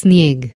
snijeg